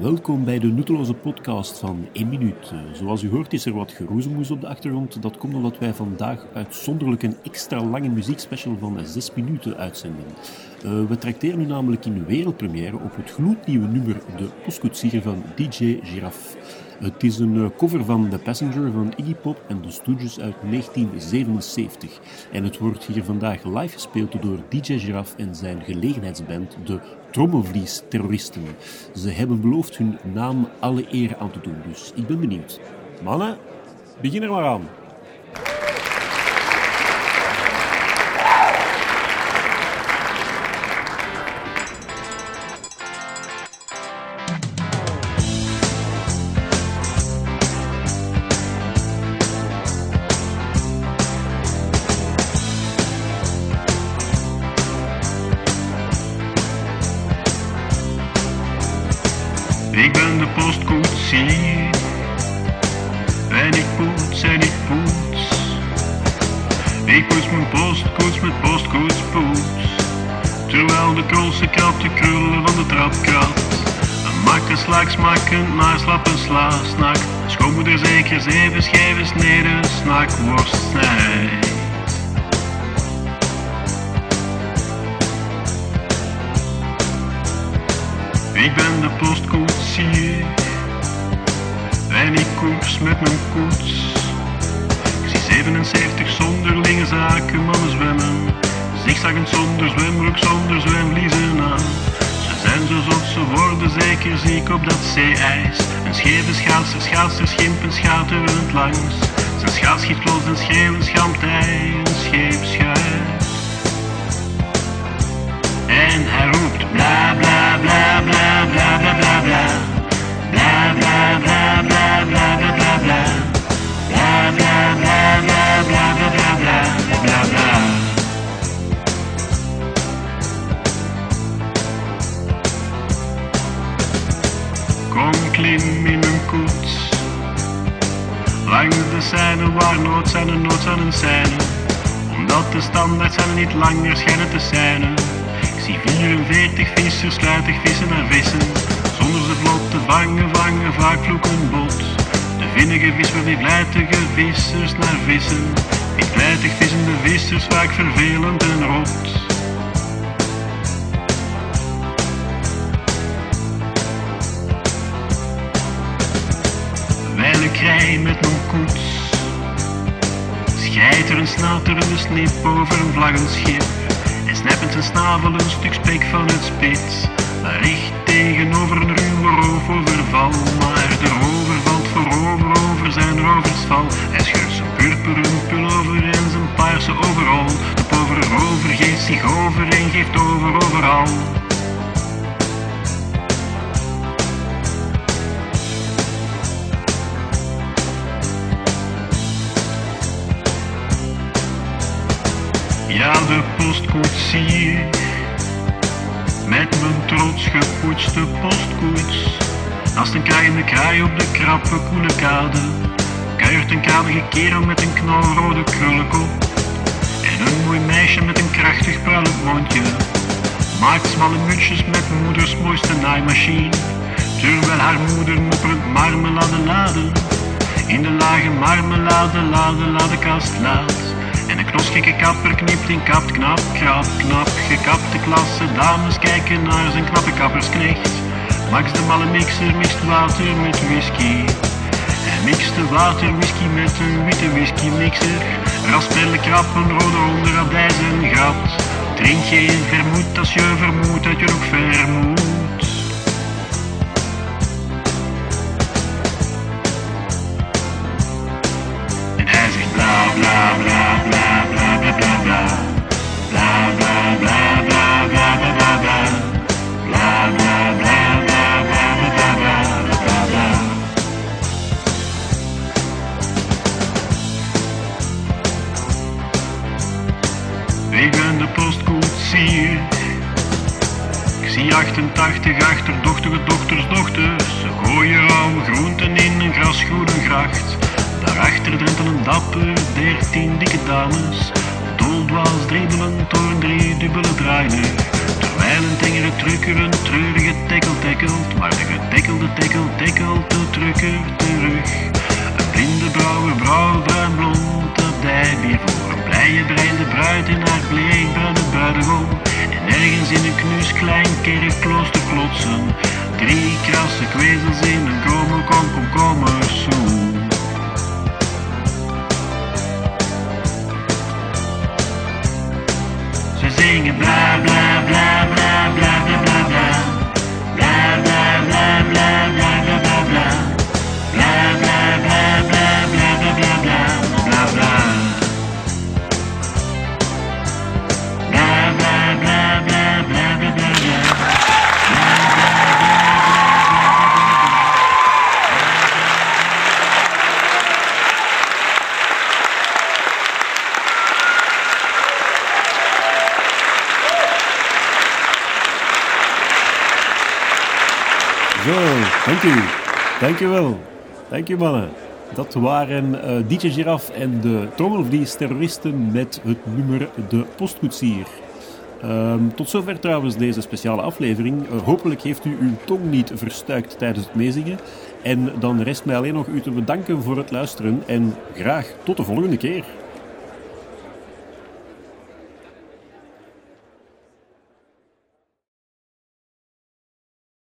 Welkom bij de nutteloze podcast van 1 minuut. Eh, zoals u hoort is er wat geroezemoes op de achtergrond. Dat komt omdat wij vandaag uitzonderlijk een extra lange muziekspecial van 6 minuten uitzenden. Uh, we tracteren nu namelijk in wereldpremière op het gloednieuwe nummer De Postkoetsier van DJ Giraffe. Het is een eh, cover van The Passenger van Iggy Pop en The Stooges uit 1977. En het wordt hier vandaag live gespeeld door DJ Giraffe en zijn gelegenheidsband, de Trommelvlies-terroristen. Ze hebben beloofd hun naam alle eer aan te doen, dus ik ben benieuwd. Mannen, begin er maar aan. Ik ben de postkoetsier. En ik poets en ik poets. Ik poets mijn postkoets met postkoetspoets. Terwijl de krolse kat de krullen van de trap krabt. Een makke slag smakkend naar slappe sla snak. Schoonmoeder zeker zeven schijven sneden snakworst snijdt. Ik ben de en ik koers met mijn koets. Ik zie 77 zonderlinge zaken mannen zwemmen, zigzaggend zonder zwembroek, zonder zwemvliezen aan. Ze zijn zo zot, ze worden zeker ziek op dat zeeijs. Een scheve schaatser, schaatser, schimpen, schaterend langs. Zijn schaats schiet los en schreeuwen, schamt hij een scheepschuit. En hij roept bla bla bla bla bla klim in mijn koets. Langs de scène waar nood zijn en nood zijn een scène. Omdat de standaard zijn niet langer schijnen te zijn. Ik zie 44 vissers sluitig vissen naar vissen. Zonder ze vlot te vangen, vangen vaak vloeken bot. De vinnige vis die vlijtige vissers naar vissen. Die vlijtig vissende vissers vaak vervelend en rot. Wijl ik rij met mijn koets. Schijt er een snaterende snip over een vlaggenschip. En snappend zijn snavel een stuk spek van het spits. Richt tegenover een ruwe roofoverval. Maar de rover valt voorover over zijn roversval. Hij scheurt zijn purperen pullover en zijn paarse overal. De povere rover geeft zich over en geeft over overal. Ja, de postkoetsier. Gepoetste postkoets. Naast een kraaiende kraai op de krappe koele kade. Kuiert een kalige kerel met een knalrode krullenkop. En een mooi meisje met een krachtig pruilend mondje. Maakt smalle mutsjes met moeders mooiste naaimachine. Terwijl haar moeder mopperend marmelade laden. In de lage marmelade lade ladekast laat. Knosgekke kapper knipt en kapt knap, krap, knap. Gekapte klasse dames kijken naar zijn knappe kappersknecht. Max de malle mixer mixt water met whisky. Hij mixte water whisky met een witte whisky mixer. Raspellen krappen, rode onder en gat. Drink geen vermoed als je vermoedt dat je nog vermoedt. Ik zie 88 achterdochtige dochters. Ze gooien rauwe groenten in een grasgroene gracht. Daarachter drentelen dapper dertien dikke dames. doldwaals dribbelend door een driedubbele draaier. Terwijl een tengere trucker een treurige tekkel tekkelt, maar de getekkelde tekkel tekkelt de trucker terug. Een blinde brouwer, brouw, bruin, blond, abdijbier voor een blije, breide bruid in haar bleekbruine En ergens in een knus klein kerkklooster klotsen, drie krasse kwezels in een kromme dank u. Dank u wel. Dank u mannen. Dat waren eh, DJ Giraffe en de trommelvlies-terroristen met het nummer De Postkoetsier. Ehm, tot zover trouwens deze speciale aflevering. Eh, hopelijk heeft u uw tong niet verstuikt tijdens het meezingen. En dan rest mij alleen nog u te bedanken voor het luisteren en graag tot de volgende keer.